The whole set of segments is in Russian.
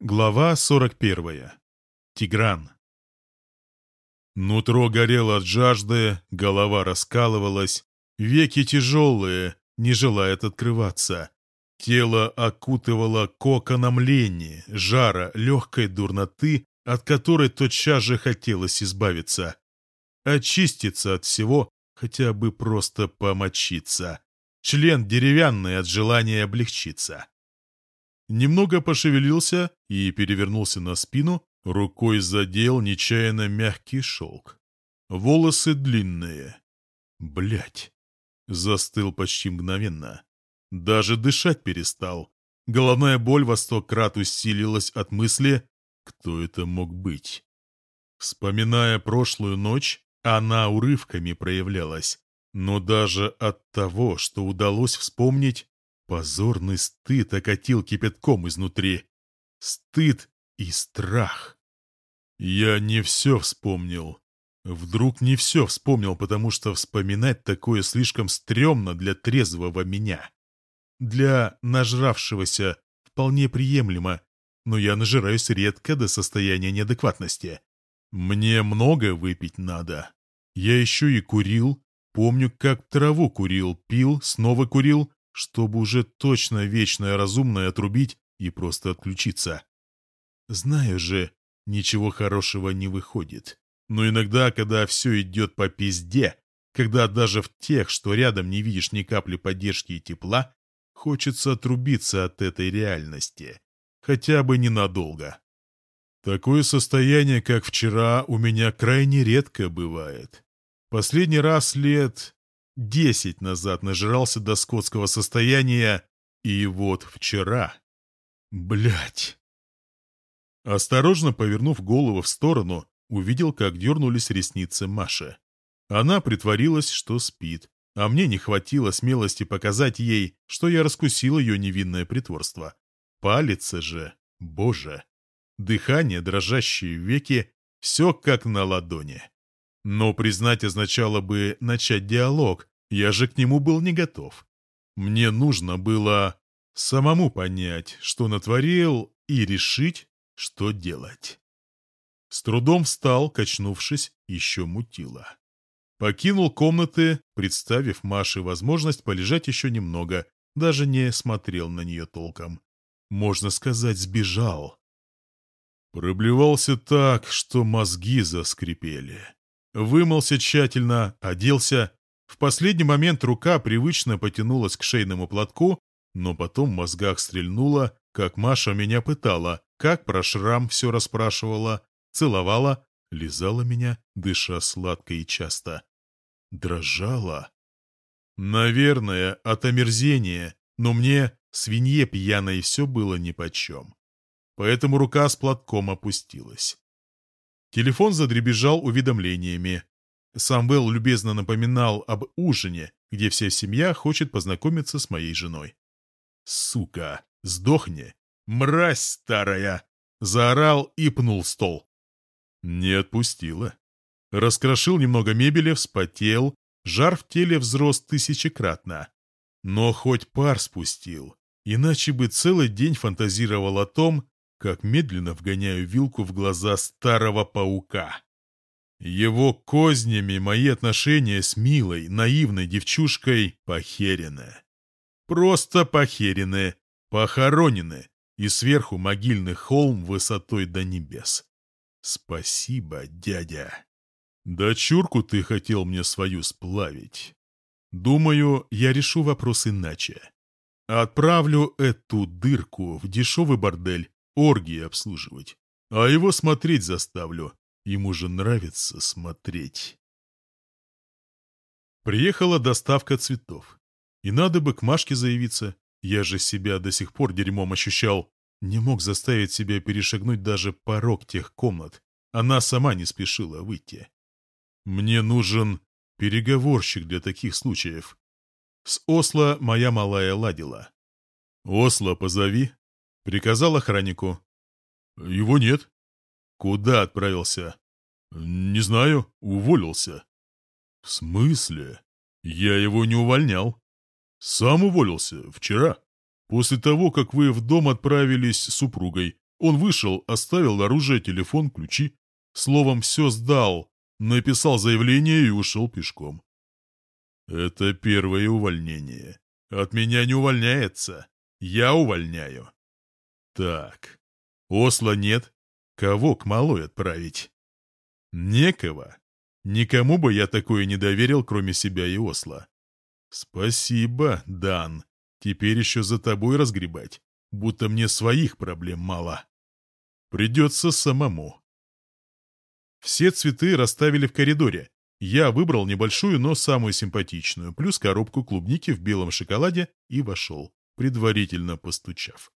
Глава 41. Тигран. Нутро горело от жажды, голова раскалывалась, веки тяжелые, не желает открываться. Тело окутывало коконом лени, жара, легкой дурноты, от которой тотчас же хотелось избавиться. Очиститься от всего, хотя бы просто помочиться. Член деревянный от желания облегчиться. Немного пошевелился и перевернулся на спину, рукой задел нечаянно мягкий шелк. Волосы длинные. Блять. Застыл почти мгновенно. Даже дышать перестал. Головная боль во сто крат усилилась от мысли, кто это мог быть. Вспоминая прошлую ночь, она урывками проявлялась. Но даже от того, что удалось вспомнить, Позорный стыд окатил кипятком изнутри. Стыд и страх. Я не все вспомнил. Вдруг не все вспомнил, потому что вспоминать такое слишком стрёмно для трезвого меня. Для нажравшегося вполне приемлемо, но я нажираюсь редко до состояния неадекватности. Мне много выпить надо. Я еще и курил. Помню, как траву курил, пил, снова курил, чтобы уже точно вечное разумное отрубить и просто отключиться. Знаю же, ничего хорошего не выходит. Но иногда, когда все идет по пизде, когда даже в тех, что рядом не видишь ни капли поддержки и тепла, хочется отрубиться от этой реальности. Хотя бы ненадолго. Такое состояние, как вчера, у меня крайне редко бывает. Последний раз лет десять назад нажрался до скотского состояния, и вот вчера... Блять. Осторожно повернув голову в сторону, увидел, как дернулись ресницы Маши. Она притворилась, что спит, а мне не хватило смелости показать ей, что я раскусил ее невинное притворство. Палица же, боже! Дыхание, дрожащие веки, все как на ладони. Но признать означало бы начать диалог, я же к нему был не готов. Мне нужно было самому понять, что натворил, и решить, что делать. С трудом встал, качнувшись, еще мутило. Покинул комнаты, представив Маше возможность полежать еще немного, даже не смотрел на нее толком. Можно сказать, сбежал. Проблевался так, что мозги заскрипели. Вымылся тщательно, оделся. В последний момент рука привычно потянулась к шейному платку, но потом в мозгах стрельнула, как Маша меня пытала, как про шрам все расспрашивала, целовала, лизала меня, дыша сладко и часто. Дрожала. Наверное, от омерзения, но мне, свинье пьяной, все было нипочем. Поэтому рука с платком опустилась. Телефон задребезжал уведомлениями. Самвел любезно напоминал об ужине, где вся семья хочет познакомиться с моей женой. «Сука! Сдохни! Мразь старая!» Заорал и пнул стол. Не отпустила. Раскрошил немного мебели, вспотел, жар в теле взрос тысячекратно. Но хоть пар спустил, иначе бы целый день фантазировал о том, как медленно вгоняю вилку в глаза старого паука. Его кознями мои отношения с милой, наивной девчушкой похерены. Просто похерены, похоронены, и сверху могильный холм высотой до небес. Спасибо, дядя. Дочурку ты хотел мне свою сплавить. Думаю, я решу вопрос иначе. Отправлю эту дырку в дешевый бордель оргии обслуживать. А его смотреть заставлю. Ему же нравится смотреть. Приехала доставка цветов. И надо бы к Машке заявиться. Я же себя до сих пор дерьмом ощущал. Не мог заставить себя перешагнуть даже порог тех комнат. Она сама не спешила выйти. Мне нужен переговорщик для таких случаев. С Осло моя малая ладила. «Осло позови», Приказал охраннику. Его нет. Куда отправился? Не знаю, уволился. В смысле? Я его не увольнял. Сам уволился, вчера. После того, как вы в дом отправились с супругой. Он вышел, оставил оружие, телефон, ключи. Словом, все сдал, написал заявление и ушел пешком. Это первое увольнение. От меня не увольняется. Я увольняю. Так, Осла нет. Кого к малой отправить? Некого. Никому бы я такое не доверил, кроме себя и Осла. Спасибо, Дан. Теперь еще за тобой разгребать, будто мне своих проблем мало. Придется самому. Все цветы расставили в коридоре. Я выбрал небольшую, но самую симпатичную, плюс коробку клубники в белом шоколаде и вошел, предварительно постучав.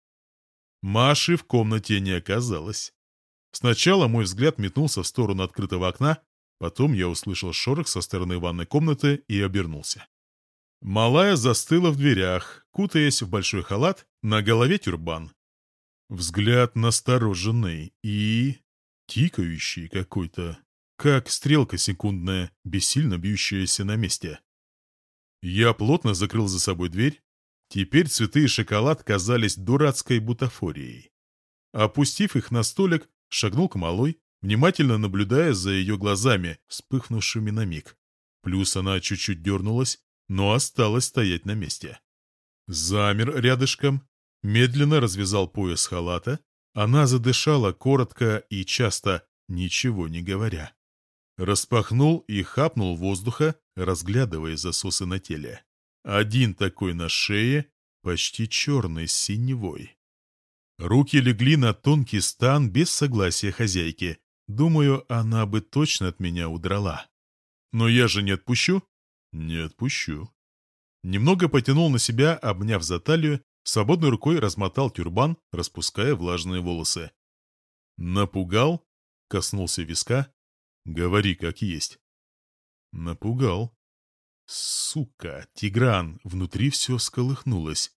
Маши в комнате не оказалось. Сначала мой взгляд метнулся в сторону открытого окна, потом я услышал шорох со стороны ванной комнаты и обернулся. Малая застыла в дверях, кутаясь в большой халат, на голове тюрбан. Взгляд настороженный и... тикающий какой-то, как стрелка секундная, бессильно бьющаяся на месте. Я плотно закрыл за собой дверь. Теперь цветы и шоколад казались дурацкой бутафорией. Опустив их на столик, шагнул к малой, внимательно наблюдая за ее глазами, вспыхнувшими на миг. Плюс она чуть-чуть дернулась, но осталась стоять на месте. Замер рядышком, медленно развязал пояс халата. Она задышала коротко и часто, ничего не говоря. Распахнул и хапнул воздуха, разглядывая засосы на теле. Один такой на шее, почти черный с синевой. Руки легли на тонкий стан без согласия хозяйки. Думаю, она бы точно от меня удрала. Но я же не отпущу. «Не отпущу». Немного потянул на себя, обняв за талию, свободной рукой размотал тюрбан, распуская влажные волосы. «Напугал?» — коснулся виска. «Говори, как есть». «Напугал». «Сука, Тигран!» Внутри все сколыхнулось.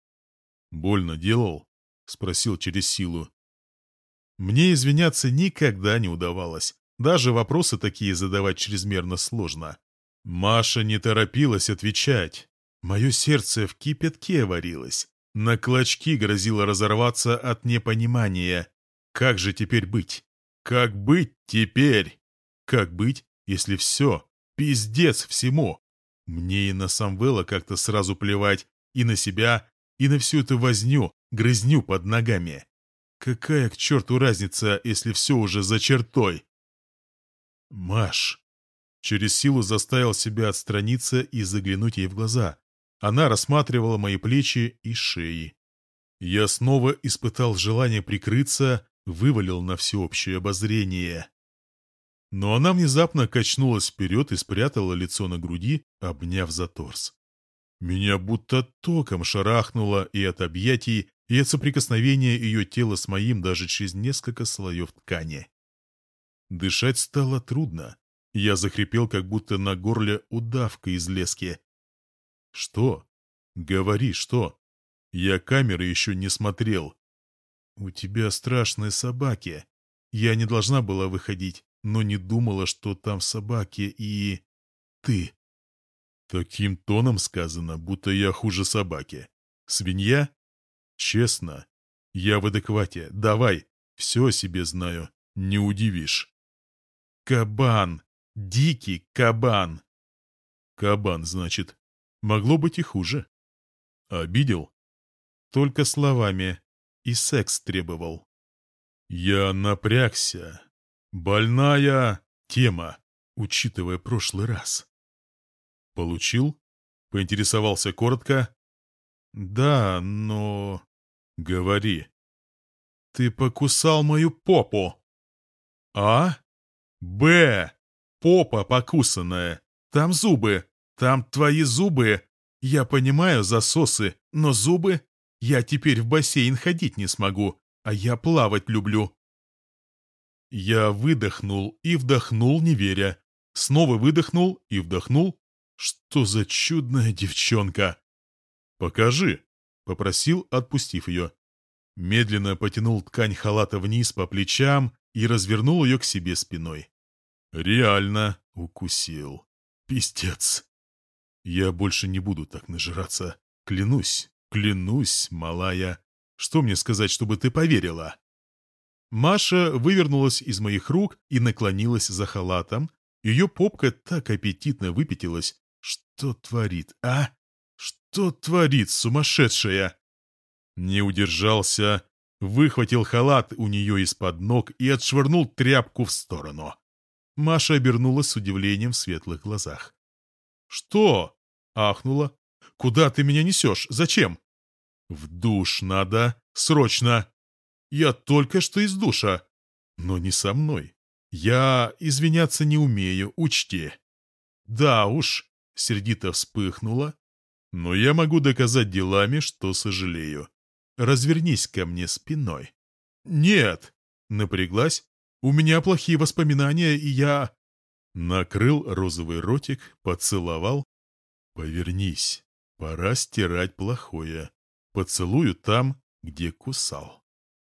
«Больно делал?» — спросил через силу. Мне извиняться никогда не удавалось. Даже вопросы такие задавать чрезмерно сложно. Маша не торопилась отвечать. Мое сердце в кипятке варилось. На клочки грозило разорваться от непонимания. Как же теперь быть? Как быть теперь? Как быть, если все? Пиздец всему. Мне и на Самвела как-то сразу плевать, и на себя, и на всю эту возню, грызню под ногами. Какая к черту разница, если все уже за чертой? Маш, Через силу заставил себя отстраниться и заглянуть ей в глаза. Она рассматривала мои плечи и шеи. Я снова испытал желание прикрыться, вывалил на всеобщее обозрение. Но она внезапно качнулась вперед и спрятала лицо на груди, обняв за торс. Меня будто током шарахнуло и от объятий, и от соприкосновения ее тела с моим даже через несколько слоев ткани. Дышать стало трудно. Я захрипел, как будто на горле удавка из лески. «Что? Говори, что? Я камеры еще не смотрел». «У тебя страшные собаки. Я не должна была выходить, но не думала, что там собаки и... ты». Таким тоном сказано, будто я хуже собаки. Свинья? Честно. Я в адеквате. Давай. Все о себе знаю. Не удивишь. Кабан. Дикий кабан. Кабан, значит. Могло быть и хуже. Обидел? Только словами. И секс требовал. Я напрягся. Больная тема, учитывая прошлый раз. Получил? Поинтересовался коротко. Да, но... Говори. Ты покусал мою попу. А? Б. Попа покусанная. Там зубы. Там твои зубы. Я понимаю засосы, но зубы... Я теперь в бассейн ходить не смогу, а я плавать люблю. Я выдохнул и вдохнул, не веря. Снова выдохнул и вдохнул. Что за чудная девчонка! «Покажи», — попросил, отпустив ее. Медленно потянул ткань халата вниз по плечам и развернул ее к себе спиной. Реально укусил. Пиздец. Я больше не буду так нажираться. Клянусь, клянусь, малая. Что мне сказать, чтобы ты поверила? Маша вывернулась из моих рук и наклонилась за халатом. Ее попка так аппетитно выпятилась. Что творит, а? Что творит сумасшедшая? Не удержался, выхватил халат у нее из-под ног и отшвырнул тряпку в сторону. Маша обернулась с удивлением в светлых глазах. «Что?» — ахнула. «Куда ты меня несешь? Зачем?» «В душ надо. Срочно!» «Я только что из душа. Но не со мной. Я извиняться не умею, учти». «Да уж», — сердито вспыхнула. «Но я могу доказать делами, что сожалею. Развернись ко мне спиной». «Нет!» — напряглась. «У меня плохие воспоминания, и я...» Накрыл розовый ротик, поцеловал. «Повернись, пора стирать плохое. Поцелую там, где кусал».